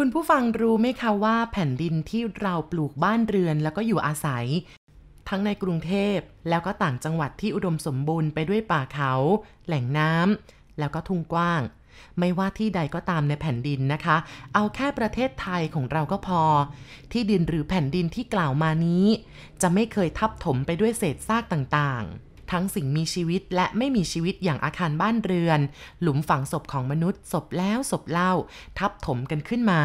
คุณผู้ฟังรู้ไหมคะว่าแผ่นดินที่เราปลูกบ้านเรือนแล้วก็อยู่อาศัย ทั้งในกรุงเทพแล้วก็ต่างจังหวัดที่อุดมสมบูรณ์ไปด้วยป่าเขา แหล่งน้ำแล้วก็ทุ่งกว้าง ไม่ว่าที่ใดก็ตามในแผ่นดินนะคะ เอาแค่ประเทศไทยของเราก็พอ ที่ดินหรือแผ่นดินที่กล่าวมานี้ จะไม่เคยทับถมไปด้วยเศษซากต่างๆ ทั้งสิ่งมีชีวิตและไม่มีชีวิตอย่างอาคารบ้านเรือน หลุมฝังศพของมนุษย์ศพแล้วศพเล่า ทับถมกันขึ้นมา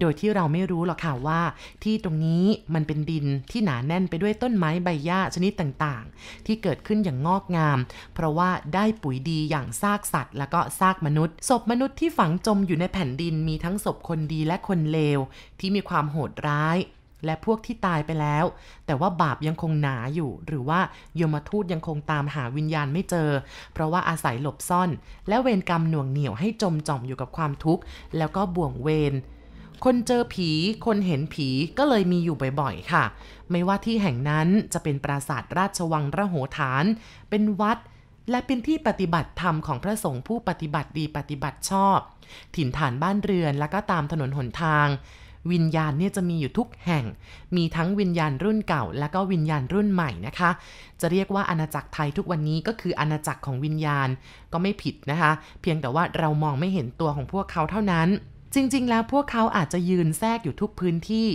โดยที่เราไม่รู้หรอกค่ะว่า ที่ตรงนี้มันเป็นดินที่หนาแน่นไปด้วยต้นไม้ใบหญ้าชนิดต่างๆ ที่เกิดขึ้นอย่างงอกงาม เพราะว่าได้ปุ๋ยดีอย่างซากสัตว์ แล้วก็ซากมนุษย์ศพมนุษย์ที่ฝังจมอยู่ในแผ่นดินมีทั้งศพคนดีและคนเลวที่มีความโหดร้าย และพวกที่ตายไปแล้ว แต่ว่าบาปยังคงหนาอยู่ หรือว่ายมทูตยังคงตามหาวิญญาณไม่เจอ เพราะว่าอาศัยหลบซ่อน และเวรกรรมหน่วงเหนี่ยวให้จมจ่อมอยู่กับความทุกข์ แล้วก็บ่วงเวรคนเจอผี คนเห็นผีก็เลยมีอยู่บ่อยๆ ค่ะ ไม่ว่าที่แห่งนั้นจะเป็นปราสาทราชวังระโหฐาน เป็นวัด และเป็นที่ปฏิบัติธรรมของพระสงฆ์ผู้ปฏิบัติดีปฏิบัติชอบ ถิ่นฐานบ้านเรือนแล้วก็ตามถนนหนทาง วิญญาณเนี่ยจะมีอยู่ทุกแห่ง มีทั้งวิญญาณรุ่นเก่า และก็วิญญาณรุ่นใหม่นะคะ จะเรียกว่าอาณาจักรไทยทุกวันนี้ก็คืออาณาจักรของวิญญาณก็ไม่ผิดนะคะ เพียงแต่ว่าเรามองไม่เห็นตัวของพวกเขาเท่านั้น จริง ๆ แล้วพวกเขาอาจจะยืนแทรกอยู่ทุกพื้นที่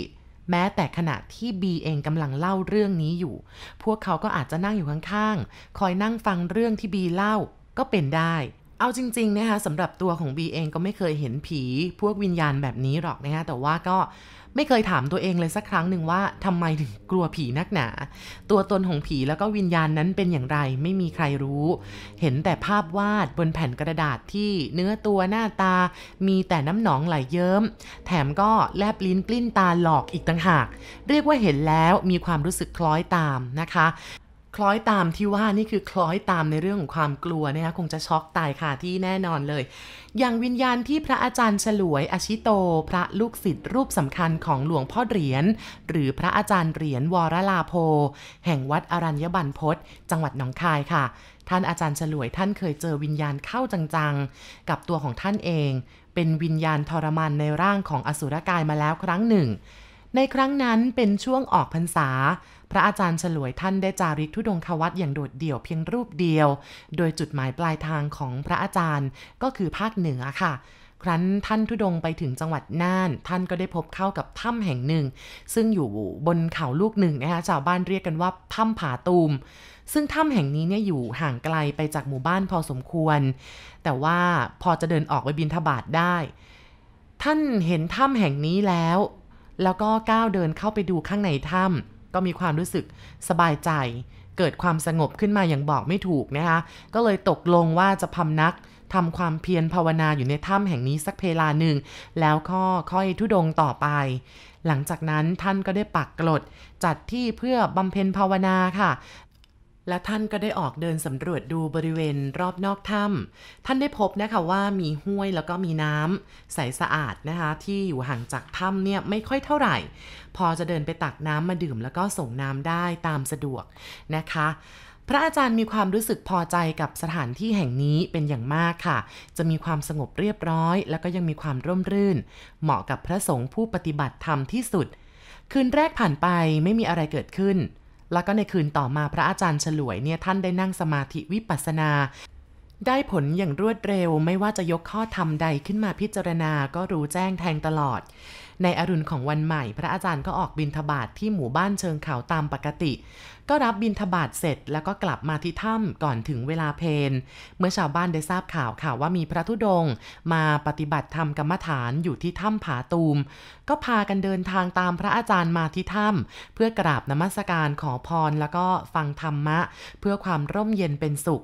แม้แต่ขณะที่บีเองกำลังเล่าเรื่องนี้อยู่ พวกเขาก็อาจจะนั่งอยู่ข้างๆ คอยนั่งฟังเรื่องที่บีเล่าก็เป็นได้ เอาจริงๆนะคะสำหรับตัวของบีเองก็ไม่เคยเห็นผีพวกวิญญาณแบบนี้หรอกนะคะแต่ว่าก็ไม่เคยถามตัวเองเลยสักครั้งหนึ่งว่าทำไมถึงกลัวผีนักหนา ตัวตนของผีแล้วก็วิญญาณนั้นเป็นอย่างไรไม่มีใครรู้ เห็นแต่ภาพวาดบนแผ่นกระดาษที่เนื้อตัวหน้าตา มีแต่น้ำหนองไหลเยิ้ม แถมก็แลบลิ้นกลิ้นตาหลอกอีกต่างหาก เรียกว่าเห็นแล้วมีความรู้สึกคล้อยตามนะคะ คล้อยตามที่ว่านี่คือคล้อยตามในเรื่องของความกลัวนะคะคงจะช็อกตายค่ะที่แน่นอนเลย อย่างวิญญาณที่พระอาจารย์ฉลวยอชิโต พระลูกศิษย์รูปสำคัญของหลวงพ่อเหรียญหรือพระอาจารย์เหรียญวรลาโพ แห่งวัดอรัญญบันพศจังหวัดหนองคายค่ะ ท่านอาจารย์ฉลวยท่านเคยเจอวิญญาณเข้าจังๆ กับตัวของท่านเอง เป็นวิญญาณทรมานในร่างของอสุรกายมาแล้วครั้งหนึ่ง ในครั้งนั้นเป็นช่วงออกพรรษา พระอาจารย์ฉลวยท่านได้จาริกทุดงควัตอย่างโดดเดี่ยวเพียงรูปเดียว โดยจุดหมายปลายทางของพระอาจารย์ก็คือภาคเหนือค่ะ ครั้นท่านทุดงไปถึงจังหวัดน่าน ท่านก็ได้พบเข้ากับถ้ำแห่งหนึ่ง ซึ่งอยู่บนเขาลูกหนึ่งนะคะชาวบ้านเรียกกันว่าถ้ำผาตูมซึ่งถ้ำแห่งนี้เนี่ยอยู่ห่างไกลไปจากหมู่บ้านพอสมควร แต่ว่าพอจะเดินออกไปบินทบาทได้ ท่านเห็นถ้ำแห่งนี้แล้ว แล้วก็ก้าวเดินเข้าไปดูข้างในถ้ำก็มีความรู้สึกสบายใจ เกิดความสงบขึ้นมาอย่างบอกไม่ถูกนะคะ ก็เลยตกลงว่าจะพำนักทำความเพียรภาวนาอยู่ในถ้ำแห่งนี้สักเพลาหนึ่ง แล้วก็ค่อยทุดงต่อไป หลังจากนั้นท่านก็ได้ปักกลดจัดที่เพื่อบำเพ็ญภาวนาค่ะ และท่านก็ได้ออกเดินสำรวจดูบริเวณรอบนอกถ้ำท่านได้พบนะคะว่ามีห้วยแล้วก็มีน้ำใสสะอาดนะคะ ที่อยู่ห่างจากถ้ำเนี่ยไม่ค่อยเท่าไหร่ พอจะเดินไปตักน้ำมาดื่มแล้วก็ส่งน้ำได้ตามสะดวกนะคะพระอาจารย์มีความรู้สึกพอใจกับสถานที่แห่งนี้เป็นอย่างมากค่ะ จะมีความสงบเรียบร้อย แล้วก็ยังมีความร่มรื่น เหมาะกับพระสงฆ์ผู้ปฏิบัติธรรมที่สุด คืนแรกผ่านไปไม่มีอะไรเกิดขึ้น แล้วก็ในคืนต่อมาพระอาจารย์ฉลวยเนี่ยท่านได้นั่งสมาธิวิปัสสนา ได้ผลอย่างรวดเร็วไม่ว่าจะยกข้อธรรมใดขึ้นมาพิจารณาก็รู้แจ้งแทงตลอด ในอรุณของวันใหม่ พระอาจารย์ก็ออกบินทบาทที่หมู่บ้านเชิงเขาตามปกติ ก็รับบินทบาทเสร็จแล้วก็กลับมาที่ถ้ำก่อนถึงเวลาเพนเมื่อชาวบ้านได้ทราบข่าวข่าวว่ามีพระธุดงมาปฏิบัติธรรมกรรมฐานอยู่ที่ถ้ำผาตูม ก็พากันเดินทางตามพระอาจารย์มาที่ถ้ำเพื่อกราบนมัสการขอพรแล้วก็ฟังธรรมะ เพื่อความร่มเย็นเป็นสุข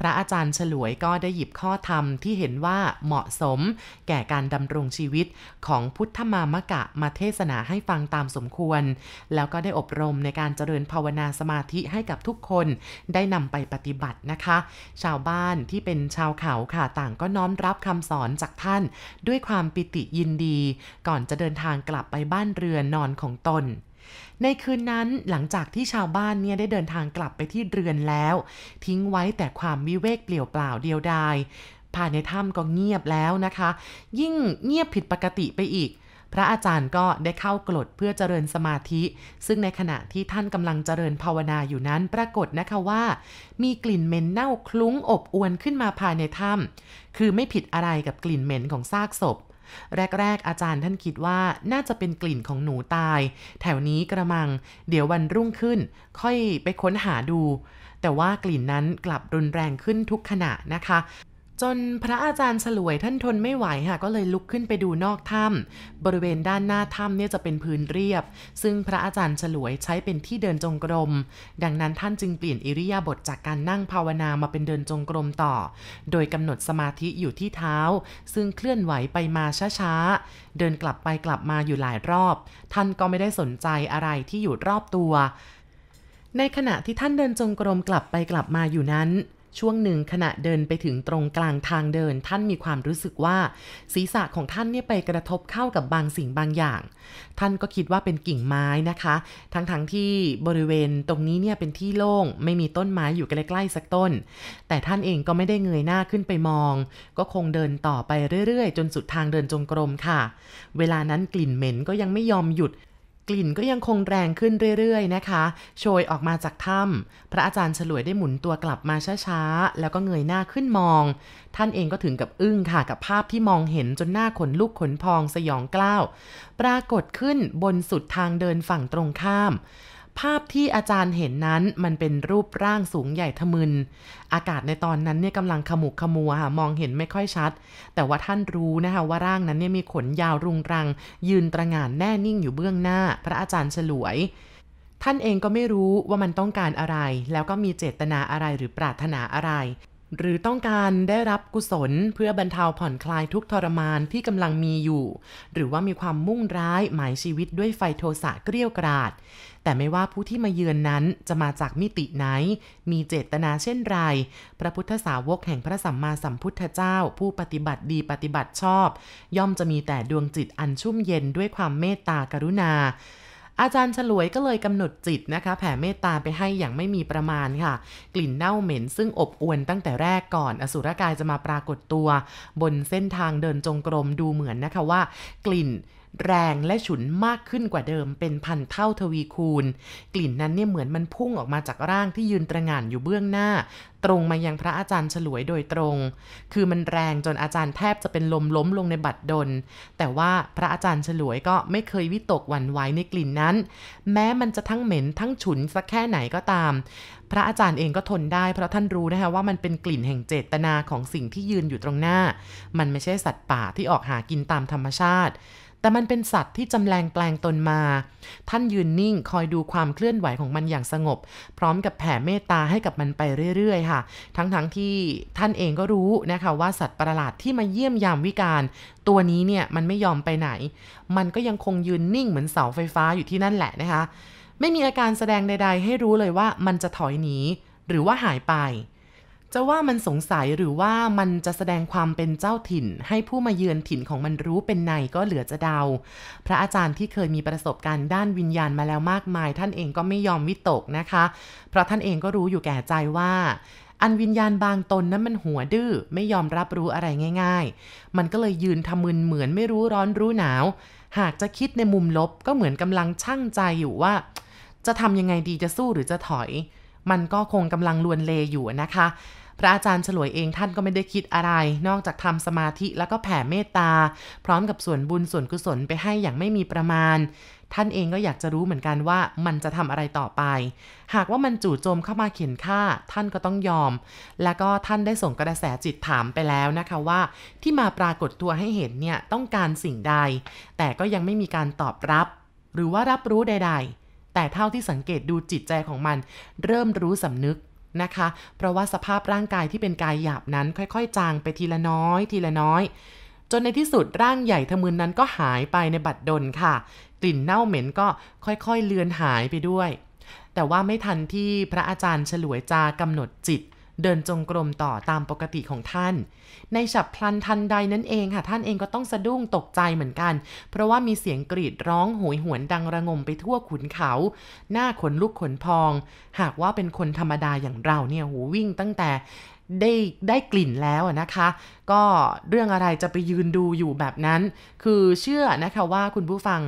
พระอาจารย์ฉลวยก็ได้หยิบข้อธรรมที่เห็นว่าเหมาะสม แก่การดำรงชีวิตของพุทธมามะกะมาเทศนาให้ฟังตามสมควร แล้วก็ได้อบรมในการเจริญภาวนาสมาธิให้กับทุกคนได้นำไปปฏิบัตินะคะ ชาวบ้านที่เป็นชาวเขาค่ะต่างก็น้อมรับคำสอนจากท่าน ด้วยความปิติยินดี ก่อนจะเดินทางกลับไปบ้านเรือนนอนของตน ในคืนนั้นหลังจากที่ชาวบ้านเนี่ยได้เดินทางกลับไปที่เรือนแล้ว ทิ้งไว้แต่ความวิเวกเปลี่ยวเปล่าเดียวดายภายในถ้ำก็เงียบแล้วนะคะ ยิ่งเงียบผิดปกติไปอีก พระอาจารย์ก็ได้เข้ากรดเพื่อเจริญสมาธิ ซึ่งในขณะที่ท่านกำลังเจริญภาวนาอยู่นั้นปรากฏนะคะว่า มีกลิ่นเหม็นเน่าคลุ้งอบอวนขึ้นมาภายในถ้ำคือไม่ผิดอะไรกับกลิ่นเหม็นของซากศพ แรก ๆ อาจารย์ท่านคิดว่าน่าจะเป็นกลิ่นของหนูตาย แถวนี้กระมัง เดี๋ยววันรุ่งขึ้น ค่อยไปค้นหาดู แต่ว่ากลิ่นนั้นกลับรุนแรงขึ้นทุกขณะนะคะ จนพระอาจารย์ฉลวยท่านทนไม่ไหวค่ะก็เลยลุกขึ้นไปดูนอกถ้ำบริเวณด้านหน้าถ้ำเนี่ยจะเป็นพื้นเรียบ ซึ่งพระอาจารย์ฉลวยใช้เป็นที่เดินจงกรม ดังนั้นท่านจึงเปลี่ยนอิริยาบถจากการนั่งภาวนามาเป็นเดินจงกรมต่อ โดยกำหนดสมาธิอยู่ที่เท้า ซึ่งเคลื่อนไหวไปมาช้าๆเดินกลับไปกลับมาอยู่หลายรอบ ท่านก็ไม่ได้สนใจอะไรที่อยู่รอบตัวในขณะที่ท่านเดินจงกรมกลับไปกลับมาอยู่นั้น ช่วงหนึ่งขณะเดินไปถึงตรงกลางทางเดิน ท่านมีความรู้สึกว่า ศีรษะของท่านเนี่ยไปกระทบเข้ากับบางสิ่งบางอย่าง ท่านก็คิดว่าเป็นกิ่งไม้นะคะ ทั้งๆทที่บริเวณตรงนี้เนี่ยเป็นที่โล่งไม่มีต้นไม้อยู่ใกล้ๆสักต้น แต่ท่านเองก็ไม่ได้เงยหน้าขึ้นไปมอง ก็คงเดินต่อไปเรื่อยๆ จนสุดทางเดินจงกรมค่ะ เวลานั้นกลิ่นเหม็นก็ยังไม่ยอมหยุด กลิ่นก็ยังคงแรงขึ้นเรื่อยๆนะคะ โชยออกมาจากถ้ำพระอาจารย์ฉลวยได้หมุนตัวกลับมาช้าๆ แล้วก็เงยหน้าขึ้นมอง ท่านเองก็ถึงกับอึ้งค่ะกับภาพที่มองเห็นจนหน้าขนลุกขนพองสยองกล้าว ปรากฏขึ้นบนสุดทางเดินฝั่งตรงข้าม ภาพที่อาจารย์เห็นนั้นมันเป็นรูปร่างสูงใหญ่ทะมึน อากาศในตอนนั้นเนี่ยกำลังขมุกขมัวค่ะมองเห็นไม่ค่อยชัด แต่ว่าท่านรู้นะคะว่าร่างนั้นเนี่ยมีขนยาวรุงรัง ยืนตระหง่านแน่นิ่งอยู่เบื้องหน้า พระอาจารย์ฉลวย ท่านเองก็ไม่รู้ว่ามันต้องการอะไร แล้วก็มีเจตนาอะไรหรือปรารถนาอะไรหรือต้องการได้รับกุศลเพื่อบรรเทาผ่อนคลายทุกทรมานที่กำลังมีอยู่ หรือว่ามีความมุ่งร้ายหมายชีวิตด้วยไฟโทสะเกลี้ยกราด แต่ไม่ว่าผู้ที่มาเยือนนั้นจะมาจากมิติไหน มีเจตนาเช่นไร พระพุทธสาวกแห่งพระสัมมาสัมพุทธเจ้า ผู้ปฏิบัติดีปฏิบัติชอบ ย่อมจะมีแต่ดวงจิตอันชุ่มเย็นด้วยความเมตตากรุณาอาจารย์ฉลวยก็เลยกำหนดจิตนะคะ แผ่เมตตาไปให้อย่างไม่มีประมาณค่ะ กลิ่นเน่าเหม็นซึ่งอบอวนตั้งแต่แรกก่อน อสุรกายจะมาปรากฏตัว บนเส้นทางเดินจงกรมดูเหมือนนะคะว่า กลิ่น แรงและฉุนมากขึ้นกว่าเดิมเป็นพันเท่าทวีคูณ กลิ่นนั้นเนี่ยเหมือนมันพุ่งออกมาจากร่างที่ยืนตระหง่านอยู่เบื้องหน้า ตรงมายังพระอาจารย์ฉลวยโดยตรง คือมันแรงจนอาจารย์แทบจะเป็นลมล้มลงในบัดดล แต่ว่าพระอาจารย์ฉลวยก็ไม่เคยวิตกหวั่นไหวในกลิ่นนั้น แม้มันจะทั้งเหม็นทั้งฉุนสักแค่ไหนก็ตาม พระอาจารย์เองก็ทนได้ เพราะท่านรู้นะคะว่ามันเป็นกลิ่นแห่งเจตนาของสิ่งที่ยืนอยู่ตรงหน้า มันไม่ใช่สัตว์ป่าที่ออกหากินตามธรรมชาติ แต่มันเป็นสัตว์ที่จำแรงแปลงตนมา ท่านยืนนิ่งคอยดูความเคลื่อนไหวของมันอย่างสงบ พร้อมกับแผ่เมตตาให้กับมันไปเรื่อยๆ ค่ะ ทั้งๆทที่ท่านเองก็รู้นะคะว่าสัตว์ประหลาดที่มาเยี่ยมยามวิการ ตัวนี้เนี่ยมันไม่ยอมไปไหน มันก็ยังคงยืนนิ่งเหมือนเสาไฟฟ้าอยู่ที่นั่นแหละนะคะ ไม่มีอาการแสดงใด ๆ ให้รู้เลยว่ามันจะถอยหนีหรือว่าหายไป จะว่ามันสงสัยหรือว่ามันจะแสดงความเป็นเจ้าถิ่น ให้ผู้มาเยือนถิ่นของมันรู้เป็นในก็เหลือจะเดา พระอาจารย์ที่เคยมีประสบการณ์ด้านวิญญาณมาแล้วมากมาย ท่านเองก็ไม่ยอมวิตกนะคะ เพราะท่านเองก็รู้อยู่แก่ใจว่าอันวิญญาณบางตนนั้นมันหัวดื้อไม่ยอมรับรู้อะไรง่าย ๆ มันก็เลยยืนทำมึนเหมือนไม่รู้ร้อนรู้หนาว หากจะคิดในมุมลบก็เหมือนกำลังชั่งใจอยู่ว่า จะทำยังไงดีจะสู้หรือจะถอย มันก็คงกำลังลวนเลอยู่นะคะ พระอาจารย์ฉลวยเองท่านก็ไม่ได้คิดอะไร นอกจากทำสมาธิแล้วก็แผ่เมตตา พร้อมกับส่วนบุญส่วนกุศลไปให้อย่างไม่มีประมาณ ท่านเองก็อยากจะรู้เหมือนกันว่ามันจะทำอะไรต่อไป หากว่ามันจู่โจมเข้ามาเขียนฆ่า ท่านก็ต้องยอม แล้วก็ท่านได้ส่งกระแสจิตถามไปแล้วนะคะว่า ที่มาปรากฏตัวให้เห็นเนี่ยต้องการสิ่งใด แต่ก็ยังไม่มีการตอบรับ หรือว่ารับรู้ใด ๆ แต่เท่าที่สังเกตดูจิตใจของมัน เริ่มรู้สำนึกนะคะ เพราะว่าสภาพร่างกายที่เป็นกายหยาบนั้น ค่อยๆ จางไปทีละน้อย ทีละน้อย จนในที่สุดร่างใหญ่ทะมึนนั้นก็หายไปในบัดดลค่ะ กลิ่นเน่าเหม็นก็ค่อยๆ เลือนหายไปด้วย แต่ว่าไม่ทันที่พระอาจารย์ฉลวยจากำหนดจิต เดินจงกรมต่อตามปกติของท่าน ในฉับพลันทันใดนั่นเองค่ะ ท่านเองก็ต้องสะดุ้งตกใจเหมือนกัน เพราะว่ามีเสียงกรีดร้องโหยหวนดังระงมไปทั่วขุนเขา หน้าขนลุกขนพอง หากว่าเป็นคนธรรมดาอย่างเราเนี่ยหูวิ่งตั้งแต่ได้ได้กลิ่นแล้วนะคะ ก็เรื่องอะไรจะไปยืนดูอยู่แบบนั้น คือเชื่อนะคะว่าคุณผู้ฟัง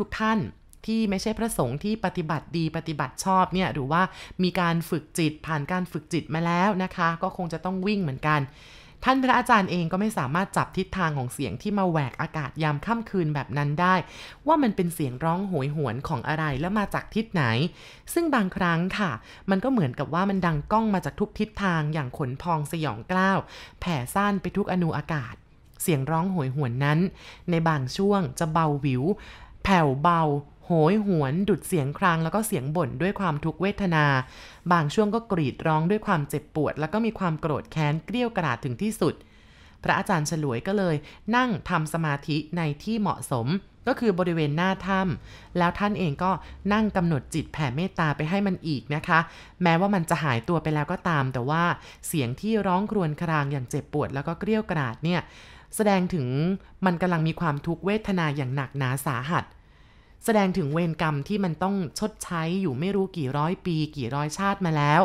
ทุกๆทท่าน ที่ไม่ใช่พระสงฆ์ที่ปฏิบัติดีปฏิบัติชอบเนี่ยหรือว่ามีการฝึกจิตผ่านการฝึกจิตมาแล้วนะคะ ก็คงจะต้องวิ่งเหมือนกัน ท่านพระอาจารย์เองก็ไม่สามารถจับทิศทางของเสียงที่มาแหวกอากาศยามค่ำคืนแบบนั้นได้ ว่ามันเป็นเสียงร้องโหยหวนของอะไรแล้วมาจากทิศไหน ซึ่งบางครั้งค่ะ มันก็เหมือนกับว่ามันดังก้องมาจากทุกทิศทางอย่างขนพองสยองกล้าว แผ่ซ่านไปทุกอนูอากาศเสียงร้องโหยหวนนั้น ในบางช่วงจะเบาวิว แผ่วเบา โหยหวน ดุดเสียงครางแล้วก็เสียงบ่นด้วยความทุกเวทนา บางช่วงก็กรีดร้องด้วยความเจ็บปวด แล้วก็มีความโกรธแค้นเกลี้ยวกราดถึงที่สุด พระอาจารย์ฉลวยก็เลย นั่งทำสมาธิในที่เหมาะสม ก็คือบริเวณหน้าถ้ำแล้วท่านเองก็นั่งกำหนดจิตแผ่เมตตาไปให้มันอีกนะคะ แม้ว่ามันจะหายตัวไปแล้วก็ตาม แต่ว่าเสียงที่ร้องครวญครางอย่างเจ็บปวด แล้วก็เกลี้ยวกราดเนี่ยแสดงถึงมันกำลังมีความทุกเวทนาอย่างหนักหนาสาหัส แสดงถึงเวรกรรมที่มันต้องชดใช้อยู่ไม่รู้กี่ร้อยปี กี่ร้อยชาติมาแล้ว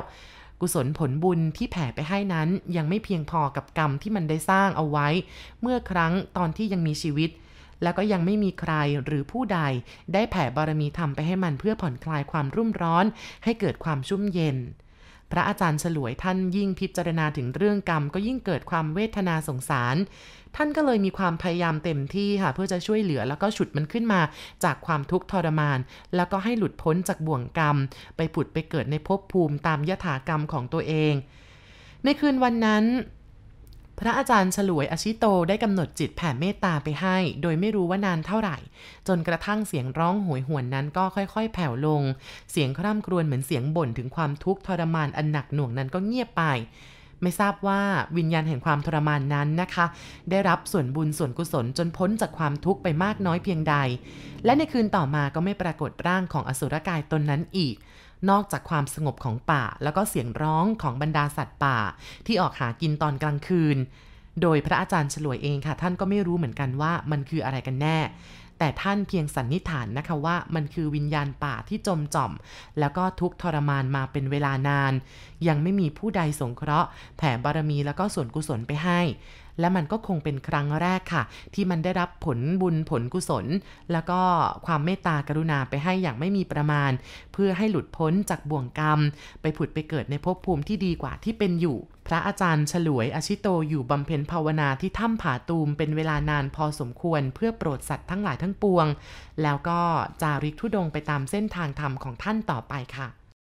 กุศลผลบุญที่แผ่ไปให้นั้นยังไม่เพียงพอกับกรรมที่มันได้สร้างเอาไว้ เมื่อครั้งตอนที่ยังมีชีวิต แล้วก็ยังไม่มีใครหรือผู้ใด ได้แผ่บารมีธรรมไปให้มันเพื่อผ่อนคลายความรุ่มร้อน ให้เกิดความชุ่มเย็น พระอาจารย์ฉลวยท่านยิ่งพิจารณาถึงเรื่องกรรม ก็ยิ่งเกิดความเวทนาสงสาร ท่านก็เลยมีความพยายามเต็มที่ค่ะ เพื่อจะช่วยเหลือแล้วก็ฉุดมันขึ้นมาจากความทุกข์ทรมาน แล้วก็ให้หลุดพ้นจากบ่วงกรรม ไปผุดไปเกิดในภพภูมิตามยถากรรมของตัวเอง ในคืนวันนั้น พระอาจารย์ฉลวยอชิโตได้กำหนดจิตแผ่เมตตาไปให้ โดยไม่รู้ว่านานเท่าไหร่ จนกระทั่งเสียงร้องโหยหวนนั้นก็ค่อยๆ แผ่วลง เสียงคร่ำครวญเหมือนเสียงบ่นถึงความทุกข์ทรมานอันหนักหน่วงนั้นก็เงียบไป ไม่ทราบว่าวิญญาณแห่งความทรมานนั้นนะคะ ได้รับส่วนบุญส่วนกุศลจนพ้นจากความทุกข์ไปมากน้อยเพียงใด และในคืนต่อมาก็ไม่ปรากฏร่างของอสุรกายตนนั้นอีก นอกจากความสงบของป่า แล้วก็เสียงร้องของบรรดาสัตว์ป่า ที่ออกหากินตอนกลางคืน โดยพระอาจารย์ฉลวยเองค่ะ ท่านก็ไม่รู้เหมือนกันว่ามันคืออะไรกันแน่ แต่ท่านเพียงสันนิษฐานนะคะว่ามันคือวิญญาณป่าที่จมจ่อม แล้วก็ทุกทรมานมาเป็นเวลานาน ยังไม่มีผู้ใดสงเคราะห์แผ่บารมีแล้วก็ส่วนกุศลไปให้ และมันก็คงเป็นครั้งแรกค่ะ ที่มันได้รับผลบุญผลกุศล แล้วก็ความเมตตากรุณาไปให้อย่างไม่มีประมาณ เพื่อให้หลุดพ้นจากบ่วงกรรม ไปผุดไปเกิดในภพภูมิที่ดีกว่าที่เป็นอยู่ พระอาจารย์ฉลวยอชิโตอยู่บำเพ็ญภาวนาที่ถ้ำผาตูมเป็นเวลานานพอสมควรเพื่อโปรดสัตว์ทั้งหลายทั้งปวง แล้วก็จาริกทุดงไปตามเส้นทางธรรมของท่านต่อไปค่ะ